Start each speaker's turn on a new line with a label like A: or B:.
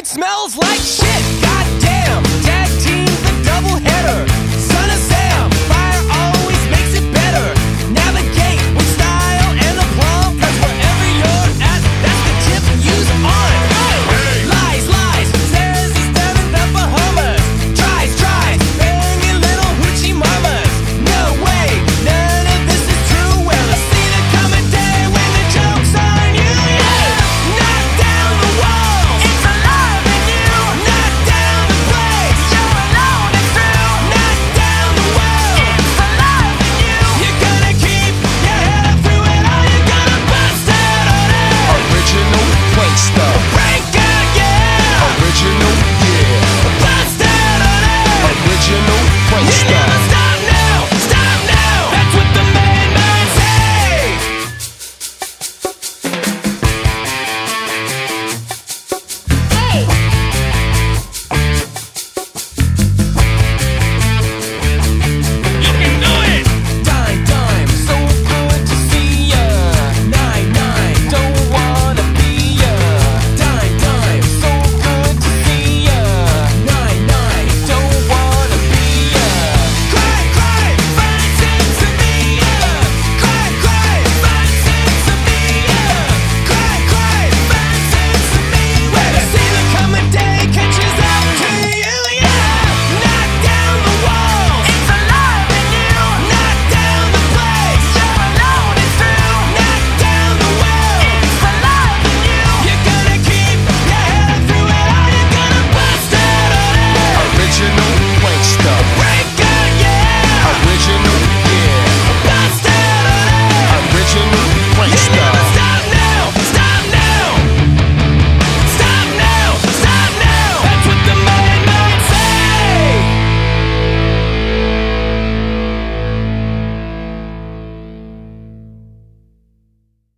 A: it smells like shit.